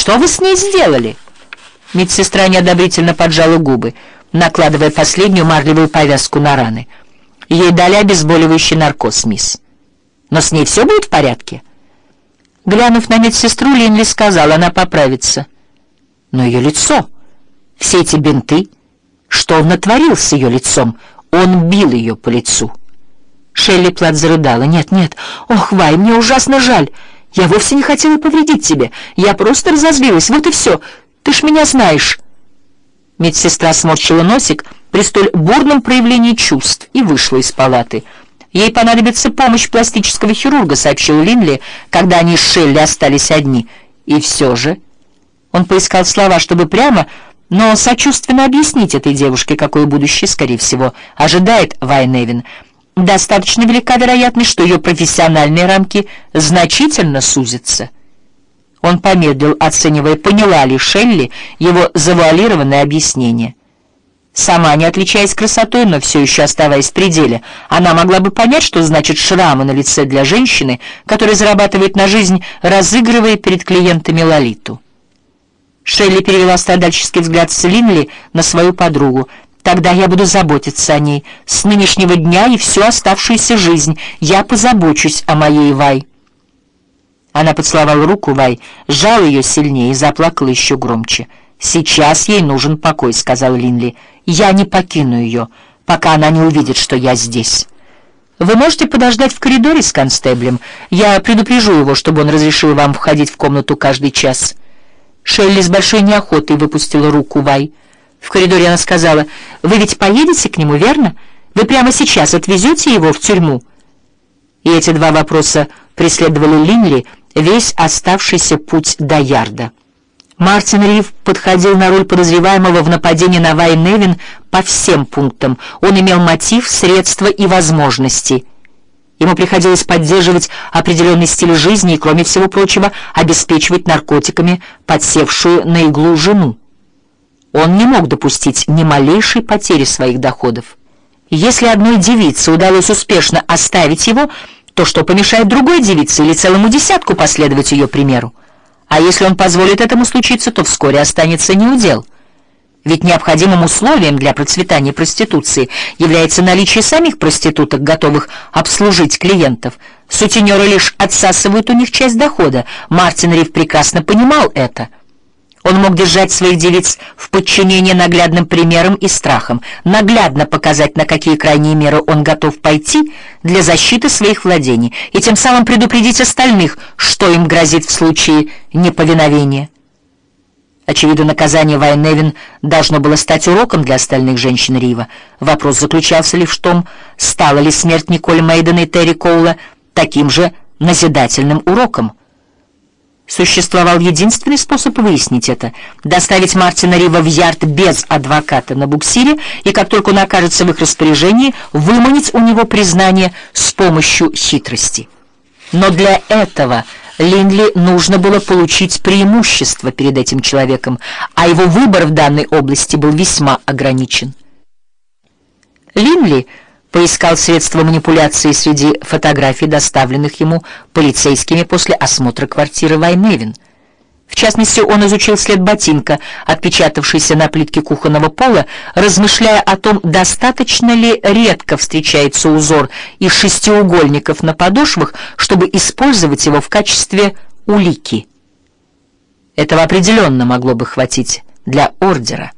Что вы с ней сделали?» Медсестра неодобрительно поджала губы, накладывая последнюю марлевую повязку на раны. Ей дали обезболивающий наркоз, мисс. Но с ней все будет в порядке? Глянув на медсестру, Линли сказала, она поправится. Но ее лицо, все эти бинты, что он натворил с ее лицом? Он бил ее по лицу. Шелли Плат зарыдала. «Нет, нет, ох, Вай, мне ужасно жаль. Я вовсе не хотела повредить тебе. Я просто разозлилась, вот и все. Ты ж меня знаешь». Медсестра сморщила носик при столь бурном проявлении чувств и вышла из палаты. «Ей понадобится помощь пластического хирурга», — сообщил Линли, когда они с Шелли остались одни. И все же... Он поискал слова, чтобы прямо, но сочувственно объяснить этой девушке, какое будущее, скорее всего, ожидает Вайневин. Достаточно велика вероятность, что ее профессиональные рамки значительно сузятся. Он помедлил, оценивая, поняла ли Шелли его завуалированное объяснение. Сама, не отличаясь красотой, но все еще оставаясь в пределе, она могла бы понять, что значит шрамы на лице для женщины, которая зарабатывает на жизнь, разыгрывая перед клиентами Лолиту. Шелли перевела страдальческий взгляд с Линли на свою подругу. «Тогда я буду заботиться о ней. С нынешнего дня и всю оставшуюся жизнь я позабочусь о моей Вай». Она поцеловала руку Вай, сжала ее сильнее и заплакала еще громче. «Сейчас ей нужен покой», — сказал Линли. «Я не покину ее, пока она не увидит, что я здесь». «Вы можете подождать в коридоре с констеблем? Я предупрежу его, чтобы он разрешил вам входить в комнату каждый час». Шелли с большой неохотой выпустила руку Вай. В коридоре она сказала, «Вы ведь поедете к нему, верно? Вы прямо сейчас отвезете его в тюрьму?» И эти два вопроса преследовали Линли весь оставшийся путь до Ярда. Мартин Рив подходил на роль подозреваемого в нападении на Вай Невин по всем пунктам. Он имел мотив, средства и возможности. Ему приходилось поддерживать определенный стиль жизни и, кроме всего прочего, обеспечивать наркотиками подсевшую на иглу жену. Он не мог допустить ни малейшей потери своих доходов. Если одной девице удалось успешно оставить его, то что помешает другой девице или целому десятку последовать ее примеру? А если он позволит этому случиться, то вскоре останется неудел. Ведь необходимым условием для процветания проституции является наличие самих проституток, готовых обслужить клиентов. Сутенеры лишь отсасывают у них часть дохода. Мартин Риф прекрасно понимал это – он мог держать своих девиц в подчинении наглядным примером и страхом, наглядно показать, на какие крайние меры он готов пойти для защиты своих владений, и тем самым предупредить остальных, что им грозит в случае неповиновения. Очевидно, наказание Вайневин должно было стать уроком для остальных женщин Рива. Вопрос заключался лишь в том, стала ли смерть Николь Мейден и Терри Коула таким же назидательным уроком. Существовал единственный способ выяснить это — доставить Мартина Рива в ярд без адвоката на буксире, и как только он окажется в их распоряжении, выманить у него признание с помощью хитрости. Но для этого Линли нужно было получить преимущество перед этим человеком, а его выбор в данной области был весьма ограничен. Линли поискал средства манипуляции среди фотографий, доставленных ему полицейскими после осмотра квартиры Вайневин. В частности, он изучил след ботинка, отпечатавшийся на плитке кухонного пола, размышляя о том, достаточно ли редко встречается узор из шестиугольников на подошвах, чтобы использовать его в качестве улики. Этого определенно могло бы хватить для ордера.